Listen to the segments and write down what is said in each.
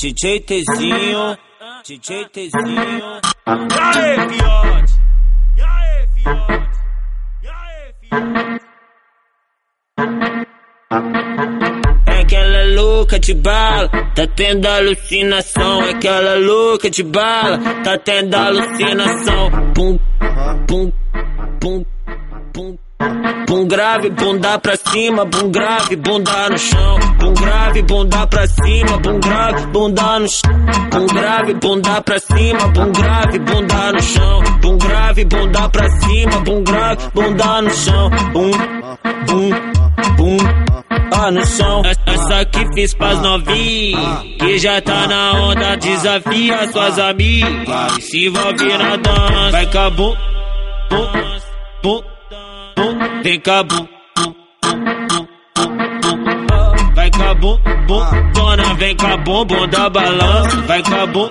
DJ Tezinho, DJ Tezinho. E aí, fiote? E aí, fiote? E aí, fiote? É aquela louca de bala, tá tendo alucinação. É aquela louca de bala, tá tendo alucinação. Pum, pum, pum, pum. Bum grave, bunda pra cima, bum grave, bunda no chão. Bum grave, bunda pra cima, bum grave, bunda no chão. Bum grave, bunda pra cima, bum grave, bunda no chão. Bum grave, bunda pra cima, bum grave, bunda no chão. Bum, bum, bum. Ah, no chão, essa que fiz pras novinhas Que já tá na onda, desafia suas amigas Se envolve na dança, vai cabum, bum, bum bum, Vem cabu. Vai cabu, dona, vem com a bomba da balança. Vai cabu,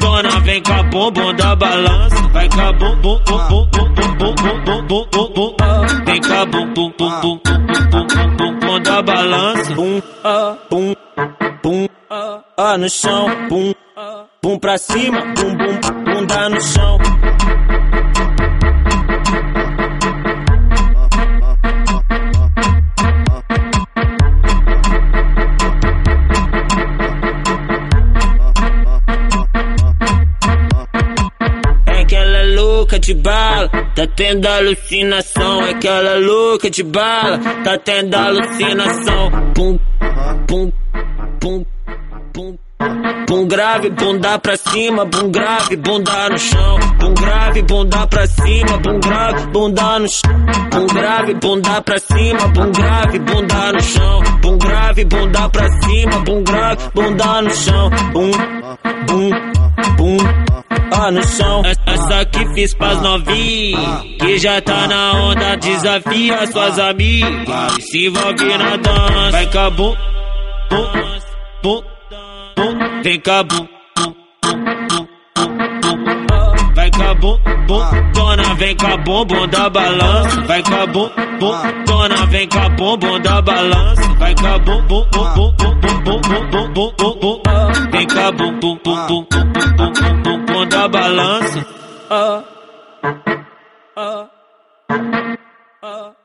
dona, vem com a bomba da balança. Vai cabu, bu, bu, bu, bu, bu, bu, bu, bu, bu, bu, bu, vem cabu, bu, bu, bu, bu, bu, bu, bu, bu, da balança. Bum, ah, bum, ah, no chão. Bum, bum pra cima, bum, bum, bum, dá no chão. Louca de bala, tá tendo alucinação. É aquela louca de bala, tá tendo alucinação. Pum, pum, pum, pum. Bum grave, bunda pra cima, bum grave, bunda no chão. Bum grave, bunda pra cima, bum grave, bunda no chão. Bum grave, bunda pra cima, bum grave, bunda no chão. Bum grave, bunda pra cima, bum grave, bunda no chão. Bum, bum, bum ah, no. Essa que fiz pras novinhas, que já tá na onda, desafia suas amigas. Se envolve na dança, vai cá bum, bum, bum, vem cá bum. Vai cá bum, bum, dona, vem cá bum, bum da balança. Vai cá bum, dona, vem cá bum, bum da balança. Vai cá bum, bum, bum, bum, bum, bum, bum, bum, bum, Vem cá bum, bum, bum, bum, bum, bum, bum, bum, na balança. Ah, ah, ah. ah.